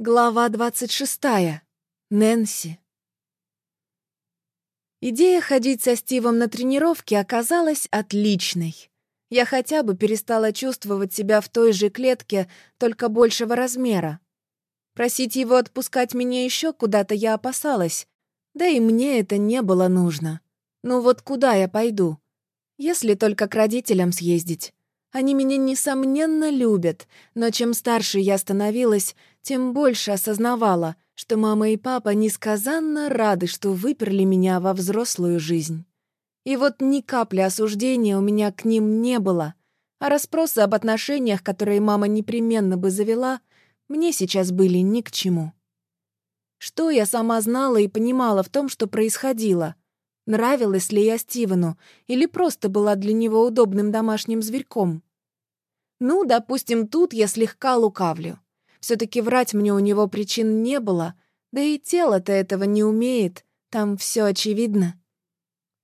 Глава 26. Нэнси. Идея ходить со Стивом на тренировки оказалась отличной. Я хотя бы перестала чувствовать себя в той же клетке, только большего размера. Просить его отпускать меня еще куда-то я опасалась, да и мне это не было нужно. Ну вот куда я пойду? Если только к родителям съездить. Они меня, несомненно, любят, но чем старше я становилась, тем больше осознавала, что мама и папа несказанно рады, что выперли меня во взрослую жизнь. И вот ни капли осуждения у меня к ним не было, а расспросы об отношениях, которые мама непременно бы завела, мне сейчас были ни к чему. Что я сама знала и понимала в том, что происходило — Нравилась ли я Стивену или просто была для него удобным домашним зверьком? Ну, допустим, тут я слегка лукавлю. все таки врать мне у него причин не было, да и тело-то этого не умеет, там все очевидно.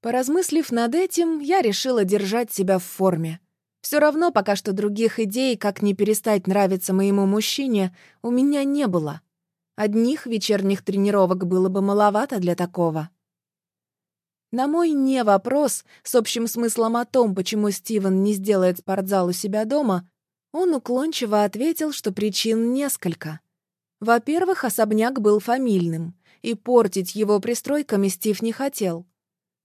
Поразмыслив над этим, я решила держать себя в форме. Все равно пока что других идей, как не перестать нравиться моему мужчине, у меня не было. Одних вечерних тренировок было бы маловато для такого. На мой «не» вопрос с общим смыслом о том, почему Стивен не сделает спортзал у себя дома, он уклончиво ответил, что причин несколько. Во-первых, особняк был фамильным, и портить его пристройками Стив не хотел.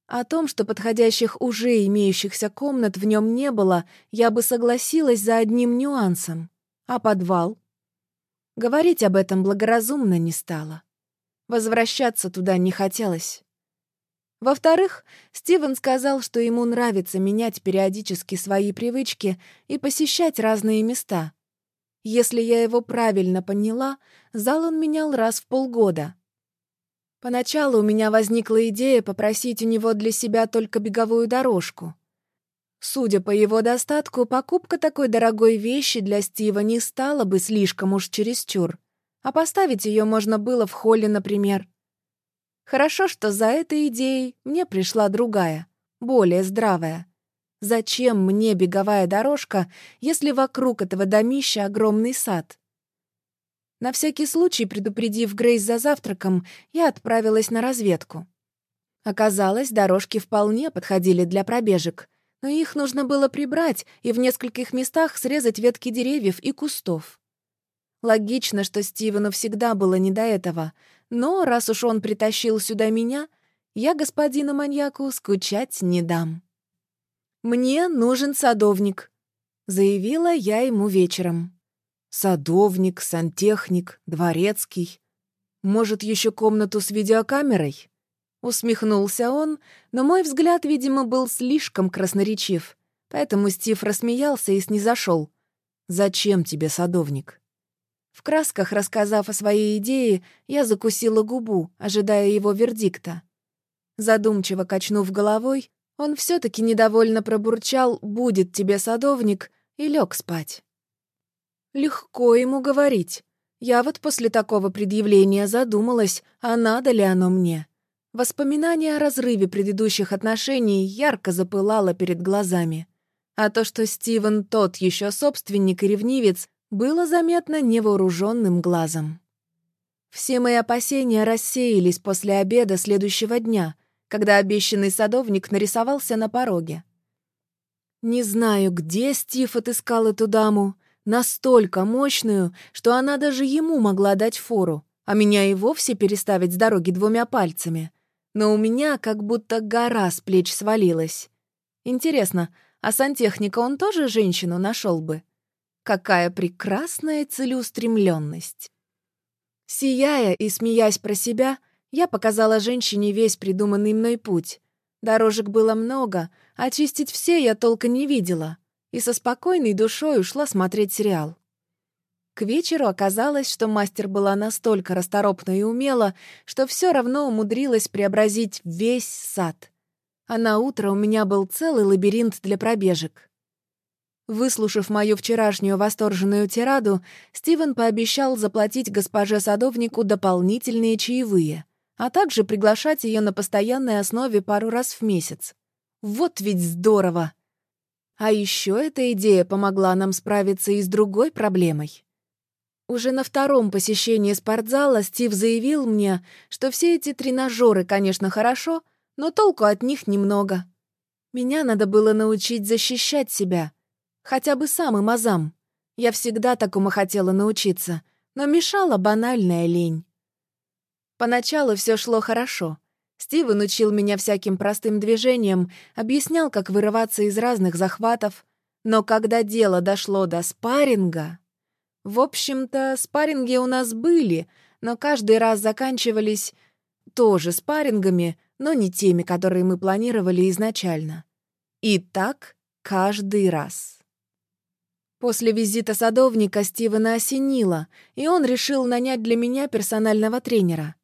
О том, что подходящих уже имеющихся комнат в нем не было, я бы согласилась за одним нюансом. А подвал? Говорить об этом благоразумно не стало. Возвращаться туда не хотелось. Во-вторых, Стивен сказал, что ему нравится менять периодически свои привычки и посещать разные места. Если я его правильно поняла, зал он менял раз в полгода. Поначалу у меня возникла идея попросить у него для себя только беговую дорожку. Судя по его достатку, покупка такой дорогой вещи для Стива не стала бы слишком уж чересчур, а поставить ее можно было в холле, например. Хорошо, что за этой идеей мне пришла другая, более здравая. Зачем мне беговая дорожка, если вокруг этого домища огромный сад? На всякий случай, предупредив Грейс за завтраком, я отправилась на разведку. Оказалось, дорожки вполне подходили для пробежек, но их нужно было прибрать и в нескольких местах срезать ветки деревьев и кустов. Логично, что Стивену всегда было не до этого, но раз уж он притащил сюда меня, я господину маньяку скучать не дам. «Мне нужен садовник», — заявила я ему вечером. «Садовник, сантехник, дворецкий. Может, еще комнату с видеокамерой?» Усмехнулся он, но мой взгляд, видимо, был слишком красноречив, поэтому Стив рассмеялся и снизошел. «Зачем тебе садовник?» В красках, рассказав о своей идее, я закусила губу, ожидая его вердикта. Задумчиво качнув головой, он все таки недовольно пробурчал «будет тебе садовник» и лег спать. Легко ему говорить. Я вот после такого предъявления задумалась, а надо ли оно мне. Воспоминание о разрыве предыдущих отношений ярко запылало перед глазами. А то, что Стивен тот еще собственник и ревнивец, было заметно невооруженным глазом. Все мои опасения рассеялись после обеда следующего дня, когда обещанный садовник нарисовался на пороге. Не знаю, где Стив отыскал эту даму, настолько мощную, что она даже ему могла дать фору, а меня и вовсе переставить с дороги двумя пальцами. Но у меня как будто гора с плеч свалилась. Интересно, а сантехника он тоже женщину нашел бы? Какая прекрасная целеустремленность! Сияя и смеясь про себя, я показала женщине весь придуманный мной путь. Дорожек было много, очистить все я толком не видела, и со спокойной душой ушла смотреть сериал. К вечеру оказалось, что мастер была настолько расторопна и умела, что все равно умудрилась преобразить весь сад. А на утро у меня был целый лабиринт для пробежек. Выслушав мою вчерашнюю восторженную тираду, Стивен пообещал заплатить госпоже садовнику дополнительные чаевые, а также приглашать ее на постоянной основе пару раз в месяц. Вот ведь здорово! А еще эта идея помогла нам справиться и с другой проблемой. Уже на втором посещении спортзала Стив заявил мне, что все эти тренажеры, конечно, хорошо, но толку от них немного. Меня надо было научить защищать себя. Хотя бы самым азам. Я всегда такому хотела научиться, но мешала банальная лень. Поначалу все шло хорошо. Стивен учил меня всяким простым движениям, объяснял, как вырываться из разных захватов. Но когда дело дошло до спарринга... В общем-то, спарринги у нас были, но каждый раз заканчивались тоже спаррингами, но не теми, которые мы планировали изначально. И так каждый раз. После визита садовника Стивена осенило, и он решил нанять для меня персонального тренера.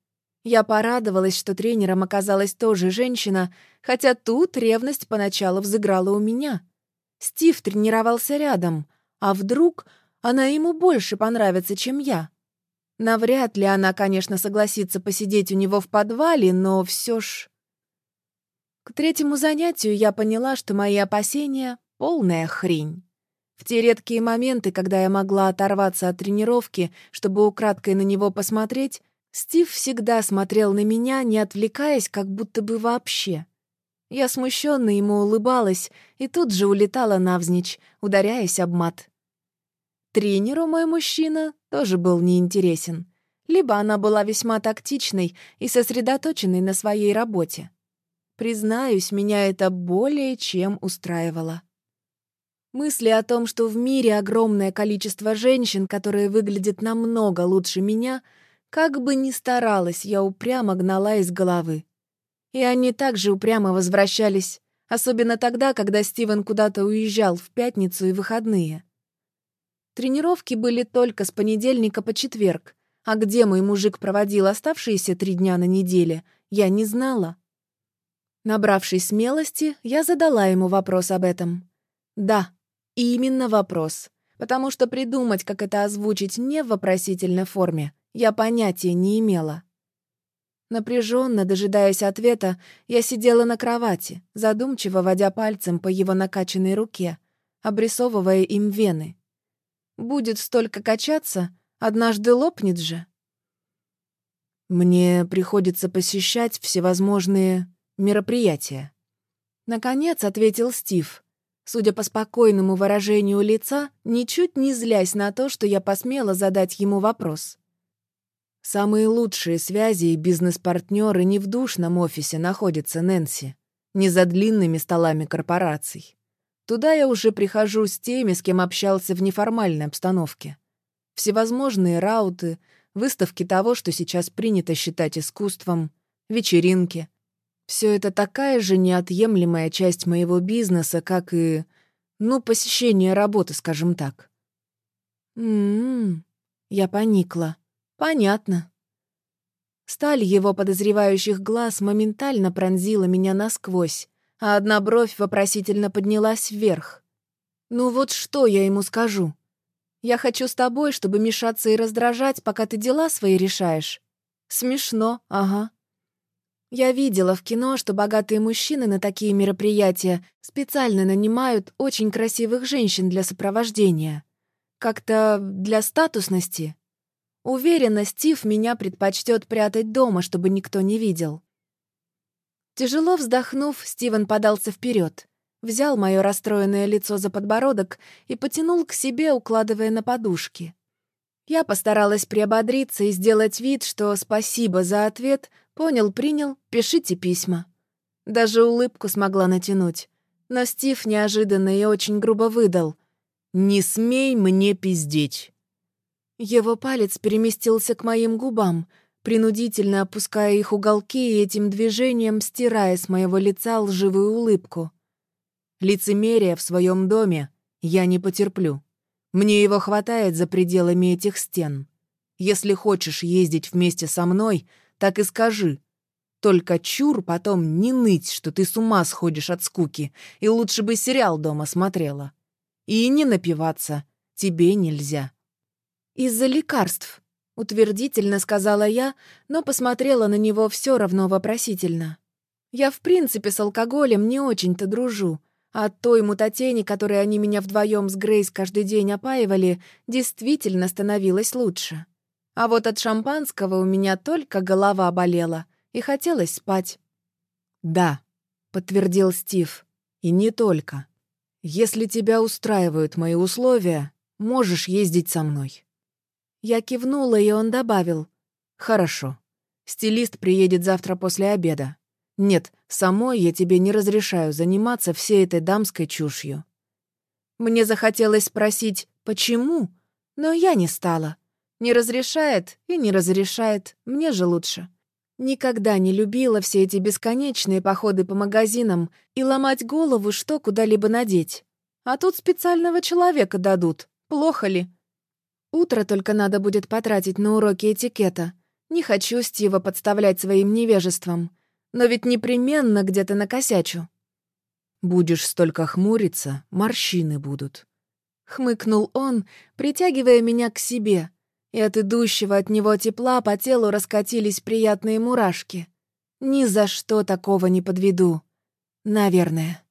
Я порадовалась, что тренером оказалась тоже женщина, хотя тут ревность поначалу взыграла у меня. Стив тренировался рядом, а вдруг она ему больше понравится, чем я. Навряд ли она, конечно, согласится посидеть у него в подвале, но все ж... К третьему занятию я поняла, что мои опасения — полная хрень. В те редкие моменты, когда я могла оторваться от тренировки, чтобы украдкой на него посмотреть, Стив всегда смотрел на меня, не отвлекаясь, как будто бы вообще. Я смущенно ему улыбалась и тут же улетала навзничь, ударяясь об мат. Тренеру мой мужчина тоже был неинтересен. Либо она была весьма тактичной и сосредоточенной на своей работе. Признаюсь, меня это более чем устраивало. Мысли о том, что в мире огромное количество женщин, которые выглядят намного лучше меня, как бы ни старалась, я упрямо гнала из головы. И они также упрямо возвращались, особенно тогда, когда Стивен куда-то уезжал в пятницу и выходные. Тренировки были только с понедельника по четверг, а где мой мужик проводил оставшиеся три дня на неделе, я не знала. Набравшись смелости, я задала ему вопрос об этом. Да, именно вопрос, потому что придумать, как это озвучить не в вопросительной форме, я понятия не имела. Напряженно дожидаясь ответа, я сидела на кровати, задумчиво водя пальцем по его накачанной руке, обрисовывая им вены. Будет столько качаться, однажды лопнет же. Мне приходится посещать всевозможные мероприятия. Наконец ответил Стив, судя по спокойному выражению лица, ничуть не злясь на то, что я посмела задать ему вопрос. Самые лучшие связи и бизнес-партнеры не в душном офисе находятся, Нэнси, не за длинными столами корпораций. Туда я уже прихожу с теми, с кем общался в неформальной обстановке. Всевозможные рауты, выставки того, что сейчас принято считать искусством, вечеринки. Все это такая же неотъемлемая часть моего бизнеса, как и, ну, посещение работы, скажем так. М-м, я поникла. Понятно. Сталь его подозревающих глаз моментально пронзила меня насквозь, а одна бровь вопросительно поднялась вверх. «Ну вот что я ему скажу? Я хочу с тобой, чтобы мешаться и раздражать, пока ты дела свои решаешь. Смешно, ага». Я видела в кино, что богатые мужчины на такие мероприятия специально нанимают очень красивых женщин для сопровождения. Как-то для статусности. Уверена, Стив меня предпочтет прятать дома, чтобы никто не видел. Тяжело вздохнув, Стивен подался вперед, взял мое расстроенное лицо за подбородок и потянул к себе, укладывая на подушки. Я постаралась приободриться и сделать вид, что спасибо за ответ, понял, принял, пишите письма. Даже улыбку смогла натянуть. Но Стив неожиданно и очень грубо выдал. «Не смей мне пиздеть». Его палец переместился к моим губам — принудительно опуская их уголки и этим движением стирая с моего лица лживую улыбку. Лицемерие в своем доме я не потерплю. Мне его хватает за пределами этих стен. Если хочешь ездить вместе со мной, так и скажи. Только чур потом не ныть, что ты с ума сходишь от скуки, и лучше бы сериал дома смотрела. И не напиваться тебе нельзя. Из-за лекарств, — утвердительно сказала я, но посмотрела на него все равно вопросительно. Я в принципе с алкоголем не очень-то дружу, От той мутатени, которой они меня вдвоем с Грейс каждый день опаивали, действительно становилось лучше. А вот от шампанского у меня только голова болела, и хотелось спать. «Да», — подтвердил Стив, — «и не только. Если тебя устраивают мои условия, можешь ездить со мной». Я кивнула, и он добавил. «Хорошо. Стилист приедет завтра после обеда. Нет, самой я тебе не разрешаю заниматься всей этой дамской чушью». Мне захотелось спросить, почему, но я не стала. Не разрешает и не разрешает, мне же лучше. Никогда не любила все эти бесконечные походы по магазинам и ломать голову, что куда-либо надеть. А тут специального человека дадут. Плохо ли? Утро только надо будет потратить на уроки этикета. Не хочу Стива подставлять своим невежеством. Но ведь непременно где-то накосячу. «Будешь столько хмуриться, морщины будут», — хмыкнул он, притягивая меня к себе — и от идущего от него тепла по телу раскатились приятные мурашки. Ни за что такого не подведу. Наверное.